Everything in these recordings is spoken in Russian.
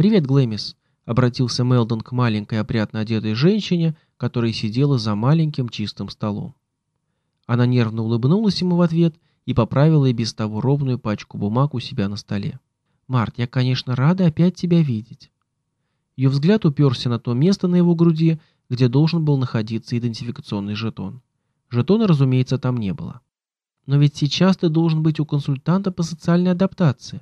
«Привет, Глэмис», — обратился Мелдон к маленькой опрятно одетой женщине, которая сидела за маленьким чистым столом. Она нервно улыбнулась ему в ответ и поправила и без того ровную пачку бумаг у себя на столе. «Март, я, конечно, рада опять тебя видеть». Ее взгляд уперся на то место на его груди, где должен был находиться идентификационный жетон. Жетона, разумеется, там не было. «Но ведь сейчас ты должен быть у консультанта по социальной адаптации.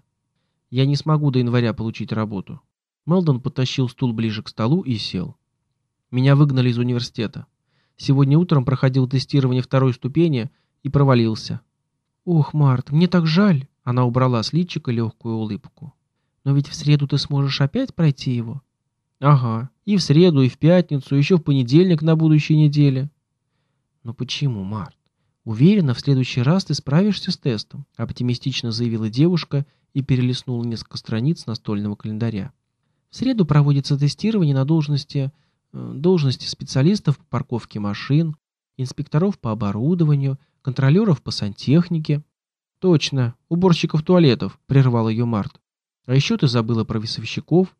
Я не смогу до января получить работу». Мелдон подтащил стул ближе к столу и сел. «Меня выгнали из университета. Сегодня утром проходил тестирование второй ступени и провалился. «Ох, Март, мне так жаль!» Она убрала с личика легкую улыбку. «Но ведь в среду ты сможешь опять пройти его?» «Ага, и в среду, и в пятницу, еще в понедельник на будущей неделе». «Но почему, Март? Уверена, в следующий раз ты справишься с тестом», оптимистично заявила девушка и перелистнула несколько страниц настольного календаря. «В среду проводится тестирование на должности Э, должности специалистов по парковке машин, инспекторов по оборудованию, контролеров по сантехнике. Точно, уборщиков туалетов, прервал ее Март. А еще ты забыла про весовщиков.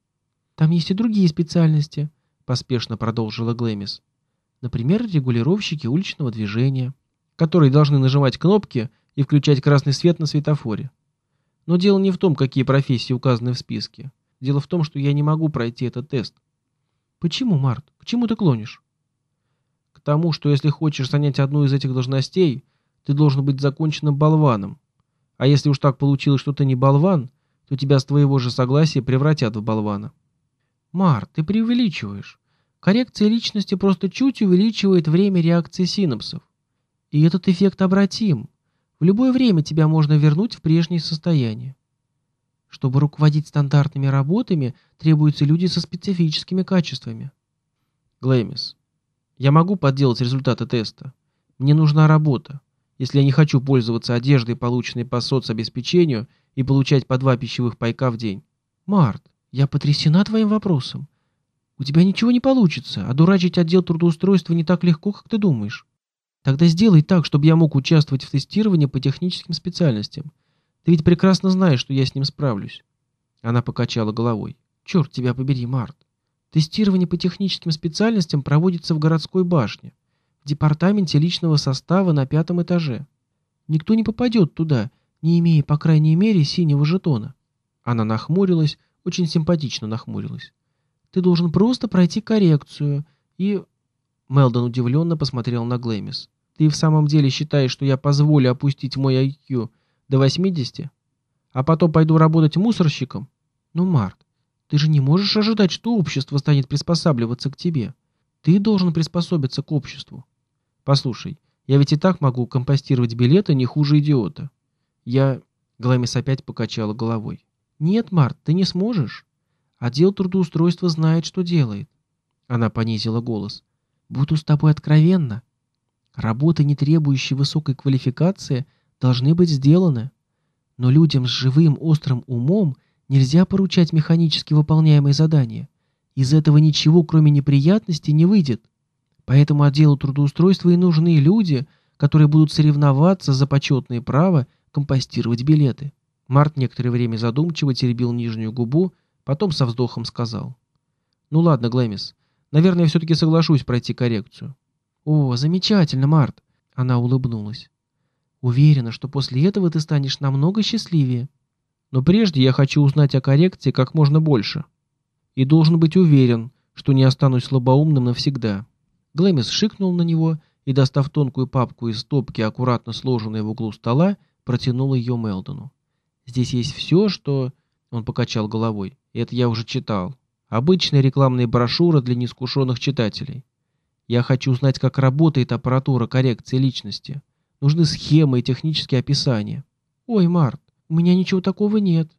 Там есть и другие специальности, поспешно продолжила Глэмис. Например, регулировщики уличного движения, которые должны нажимать кнопки и включать красный свет на светофоре. Но дело не в том, какие профессии указаны в списке. Дело в том, что я не могу пройти этот тест. Почему, Март? К чему ты клонишь? К тому, что если хочешь занять одну из этих должностей, ты должен быть законченным болваном. А если уж так получилось, что ты не болван, то тебя с твоего же согласия превратят в болвана. Март, ты преувеличиваешь. Коррекция личности просто чуть увеличивает время реакции синапсов. И этот эффект обратим. В любое время тебя можно вернуть в прежнее состояние. Чтобы руководить стандартными работами, требуются люди со специфическими качествами. Глэмис, я могу подделать результаты теста. Мне нужна работа. Если я не хочу пользоваться одеждой, полученной по соцобеспечению, и получать по два пищевых пайка в день. Март, я потрясена твоим вопросом. У тебя ничего не получится, а дурачить отдел трудоустройства не так легко, как ты думаешь. Тогда сделай так, чтобы я мог участвовать в тестировании по техническим специальностям. Ты ведь прекрасно знаешь, что я с ним справлюсь. Она покачала головой. Черт тебя побери, Март. Тестирование по техническим специальностям проводится в городской башне, в департаменте личного состава на пятом этаже. Никто не попадет туда, не имея, по крайней мере, синего жетона. Она нахмурилась, очень симпатично нахмурилась. Ты должен просто пройти коррекцию и... Мелдон удивленно посмотрел на Глэмис. Ты в самом деле считаешь, что я позволю опустить мой IQ до 80, а потом пойду работать мусорщиком? Ну, Март, ты же не можешь ожидать, что общество станет приспосабливаться к тебе. Ты должен приспособиться к обществу. Послушай, я ведь и так могу компостировать билеты не хуже идиота. Я... Гламис опять покачала головой. Нет, Март, ты не сможешь. Отдел трудоустройства знает, что делает. Она понизила голос. Буду с тобой откровенна. Работы, не требующие высокой квалификации – должны быть сделаны. Но людям с живым острым умом нельзя поручать механически выполняемые задания. Из этого ничего, кроме неприятностей, не выйдет. Поэтому отделу трудоустройства и нужны люди, которые будут соревноваться за почетное право компостировать билеты. Март некоторое время задумчиво теребил нижнюю губу, потом со вздохом сказал. «Ну ладно, Глэмис, наверное, я все-таки соглашусь пройти коррекцию». «О, замечательно, Март!» Она улыбнулась. Уверена, что после этого ты станешь намного счастливее. Но прежде я хочу узнать о коррекции как можно больше. И должен быть уверен, что не останусь слабоумным навсегда. Глэмис шикнул на него и, достав тонкую папку из стопки, аккуратно сложенной в углу стола, протянул ее Мелдону. «Здесь есть все, что...» Он покачал головой. «Это я уже читал. Обычная рекламная брошюра для неискушенных читателей. Я хочу узнать, как работает аппаратура коррекции личности. Нужны схемы и технические описания. Ой, Март, у меня ничего такого нет.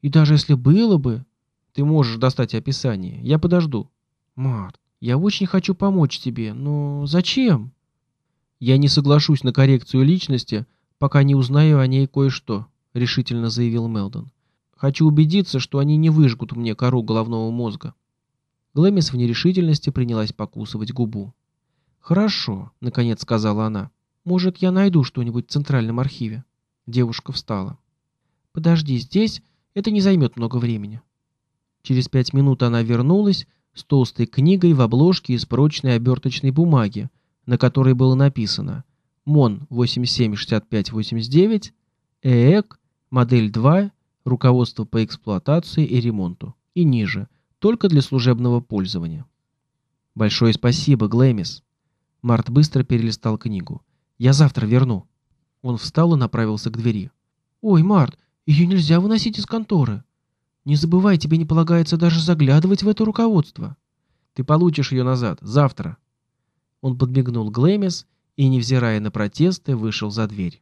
И даже если было бы... Ты можешь достать описание. Я подожду. Март, я очень хочу помочь тебе, но зачем? Я не соглашусь на коррекцию личности, пока не узнаю о ней кое-что, решительно заявил Мелдон. Хочу убедиться, что они не выжгут мне кору головного мозга. Глэмис в нерешительности принялась покусывать губу. «Хорошо», — наконец сказала она. Может, я найду что-нибудь в центральном архиве?» Девушка встала. «Подожди здесь, это не займет много времени». Через пять минут она вернулась с толстой книгой в обложке из прочной оберточной бумаги, на которой было написано МОН 876589, ЭЭК, модель 2, руководство по эксплуатации и ремонту, и ниже, только для служебного пользования. Большое спасибо, Глэмис. Март быстро перелистал книгу. Я завтра верну. Он встал и направился к двери. Ой, Март, ее нельзя выносить из конторы. Не забывай, тебе не полагается даже заглядывать в это руководство. Ты получишь ее назад, завтра. Он подмигнул Глэмис и, невзирая на протесты, вышел за дверь.